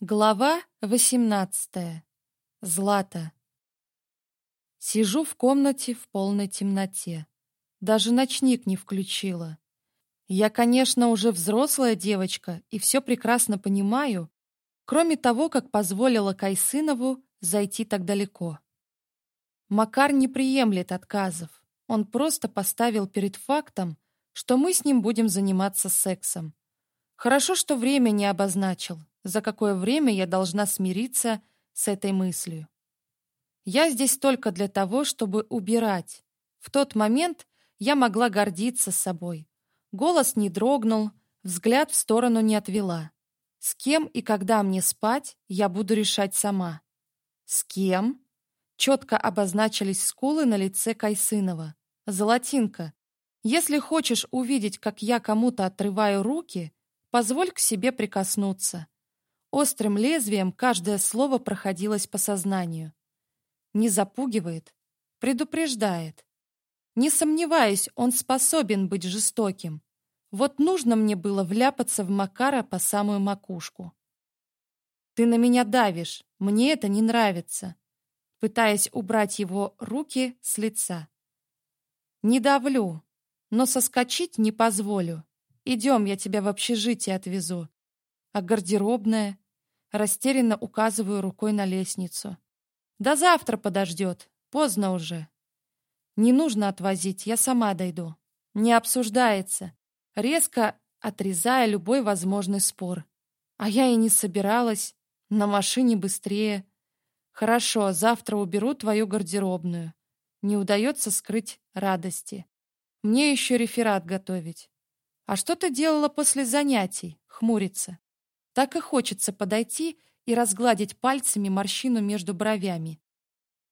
Глава 18. Злата. Сижу в комнате в полной темноте. Даже ночник не включила. Я, конечно, уже взрослая девочка и все прекрасно понимаю, кроме того, как позволила Кайсынову зайти так далеко. Макар не приемлет отказов. Он просто поставил перед фактом, что мы с ним будем заниматься сексом. Хорошо, что время не обозначил, за какое время я должна смириться с этой мыслью. Я здесь только для того, чтобы убирать. В тот момент я могла гордиться собой. Голос не дрогнул, взгляд в сторону не отвела. С кем и когда мне спать, я буду решать сама. С кем? Четко обозначились скулы на лице Кайсынова. Золотинка, если хочешь увидеть, как я кому-то отрываю руки, позволь к себе прикоснуться острым лезвием каждое слово проходилось по сознанию. Не запугивает, предупреждает. Не сомневаюсь, он способен быть жестоким. Вот нужно мне было вляпаться в Макара по самую макушку. «Ты на меня давишь, мне это не нравится», пытаясь убрать его руки с лица. «Не давлю, но соскочить не позволю. Идем, я тебя в общежитие отвезу. А гардеробная? растерянно указываю рукой на лестницу. «Да завтра подождет. Поздно уже». «Не нужно отвозить, я сама дойду». Не обсуждается, резко отрезая любой возможный спор. А я и не собиралась. На машине быстрее. «Хорошо, завтра уберу твою гардеробную». Не удается скрыть радости. Мне еще реферат готовить. «А что ты делала после занятий?» — хмурится. Так и хочется подойти и разгладить пальцами морщину между бровями.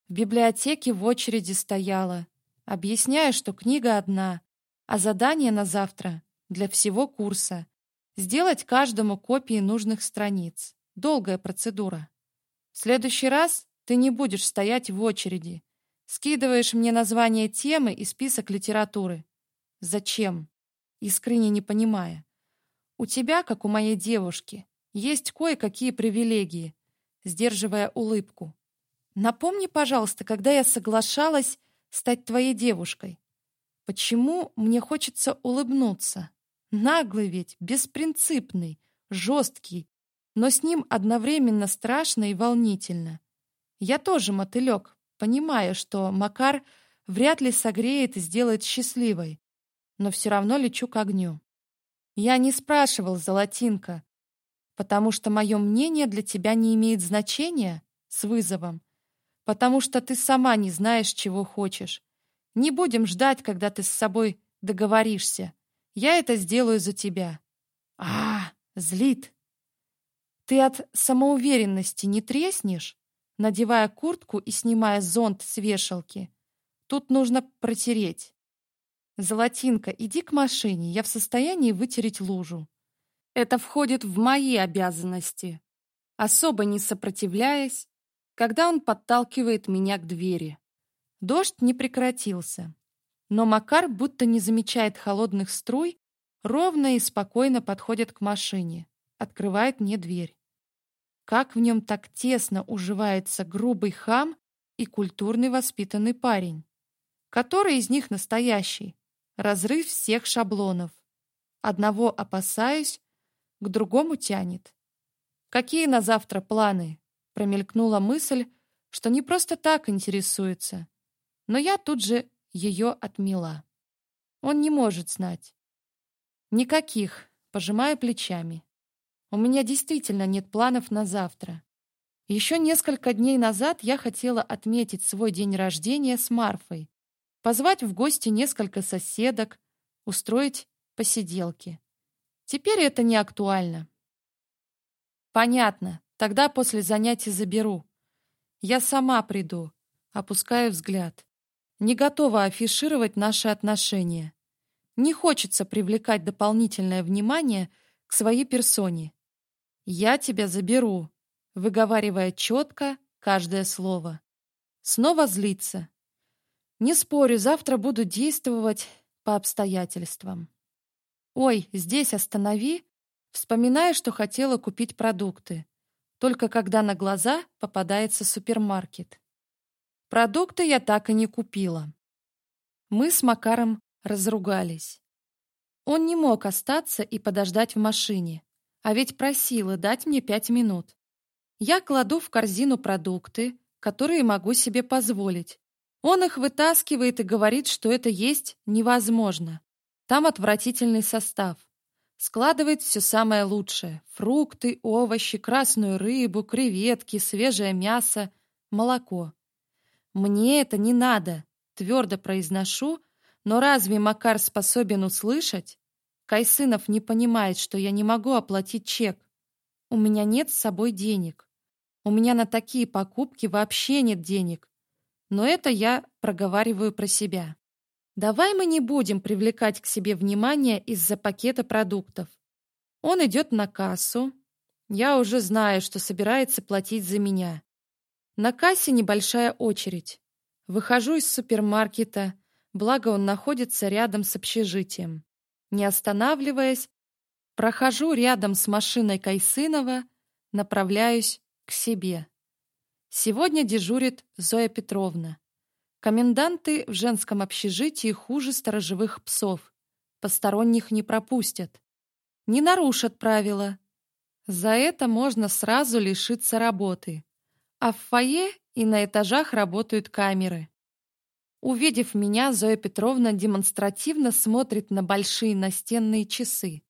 В библиотеке в очереди стояла, объясняя, что книга одна, а задание на завтра для всего курса. Сделать каждому копии нужных страниц. Долгая процедура. В следующий раз ты не будешь стоять в очереди. Скидываешь мне название темы и список литературы. Зачем? Искренне не понимая. У тебя, как у моей девушки, есть кое-какие привилегии», — сдерживая улыбку. «Напомни, пожалуйста, когда я соглашалась стать твоей девушкой. Почему мне хочется улыбнуться? Наглый ведь, беспринципный, жесткий, но с ним одновременно страшно и волнительно. Я тоже мотылек, понимая, что Макар вряд ли согреет и сделает счастливой, но все равно лечу к огню. Я не спрашивал, Золотинка, потому что мое мнение для тебя не имеет значения, с вызовом, потому что ты сама не знаешь, чего хочешь. Не будем ждать, когда ты с собой договоришься. Я это сделаю за тебя. А, злит. Ты от самоуверенности не треснешь, надевая куртку и снимая зонт с вешалки. Тут нужно протереть. Золотинка, иди к машине, я в состоянии вытереть лужу. Это входит в мои обязанности. Особо не сопротивляясь, когда он подталкивает меня к двери. Дождь не прекратился. Но Макар будто не замечает холодных струй, ровно и спокойно подходит к машине, открывает мне дверь. Как в нем так тесно уживается грубый хам и культурный воспитанный парень. Который из них настоящий? Разрыв всех шаблонов. Одного опасаюсь, к другому тянет. «Какие на завтра планы?» — промелькнула мысль, что не просто так интересуется. Но я тут же ее отмела. Он не может знать. «Никаких», — пожимая плечами. «У меня действительно нет планов на завтра. Еще несколько дней назад я хотела отметить свой день рождения с Марфой, позвать в гости несколько соседок, устроить посиделки. Теперь это не актуально. Понятно. Тогда после занятий заберу. Я сама приду. Опускаю взгляд. Не готова афишировать наши отношения. Не хочется привлекать дополнительное внимание к своей персоне. Я тебя заберу, выговаривая четко каждое слово. Снова злиться. Не спорю, завтра буду действовать по обстоятельствам. «Ой, здесь останови!» Вспоминая, что хотела купить продукты. Только когда на глаза попадается супермаркет. Продукты я так и не купила. Мы с Макаром разругались. Он не мог остаться и подождать в машине, а ведь просила дать мне пять минут. Я кладу в корзину продукты, которые могу себе позволить. Он их вытаскивает и говорит, что это есть невозможно. Там отвратительный состав. Складывает все самое лучшее. Фрукты, овощи, красную рыбу, креветки, свежее мясо, молоко. «Мне это не надо», — твердо произношу, но разве Макар способен услышать? Кайсынов не понимает, что я не могу оплатить чек. У меня нет с собой денег. У меня на такие покупки вообще нет денег. Но это я проговариваю про себя. Давай мы не будем привлекать к себе внимание из-за пакета продуктов. Он идет на кассу. Я уже знаю, что собирается платить за меня. На кассе небольшая очередь. Выхожу из супермаркета, благо он находится рядом с общежитием. Не останавливаясь, прохожу рядом с машиной Кайсынова, направляюсь к себе. Сегодня дежурит Зоя Петровна. Коменданты в женском общежитии хуже сторожевых псов. Посторонних не пропустят. Не нарушат правила. За это можно сразу лишиться работы. А в фойе и на этажах работают камеры. Увидев меня, Зоя Петровна демонстративно смотрит на большие настенные часы.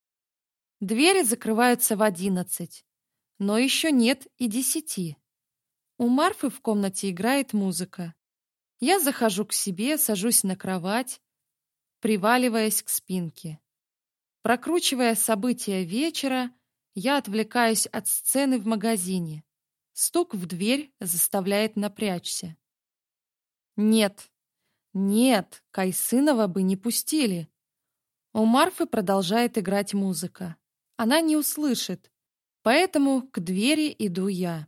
Двери закрываются в одиннадцать, но еще нет и десяти. У Марфы в комнате играет музыка. Я захожу к себе, сажусь на кровать, приваливаясь к спинке. Прокручивая события вечера, я отвлекаюсь от сцены в магазине. Стук в дверь заставляет напрячься. Нет, нет, Кайсынова бы не пустили. У Марфы продолжает играть музыка. Она не услышит, поэтому к двери иду я.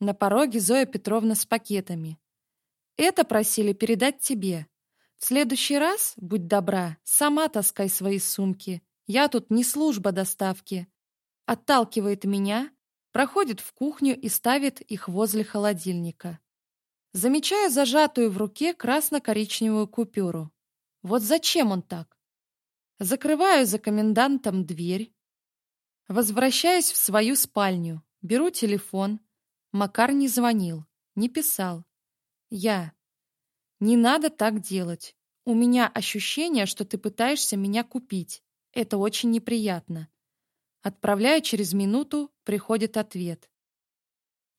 На пороге Зоя Петровна с пакетами. Это просили передать тебе. В следующий раз, будь добра, сама таскай свои сумки. Я тут не служба доставки. Отталкивает меня, проходит в кухню и ставит их возле холодильника. Замечаю зажатую в руке красно-коричневую купюру. Вот зачем он так? Закрываю за комендантом дверь. Возвращаюсь в свою спальню. Беру телефон. Макар не звонил, не писал. Я. Не надо так делать. У меня ощущение, что ты пытаешься меня купить. Это очень неприятно. Отправляю через минуту, приходит ответ.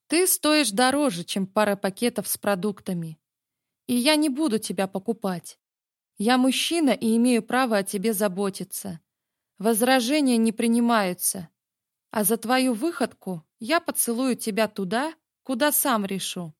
Ты стоишь дороже, чем пара пакетов с продуктами. И я не буду тебя покупать. Я мужчина и имею право о тебе заботиться. Возражения не принимаются. А за твою выходку я поцелую тебя туда, куда сам решу.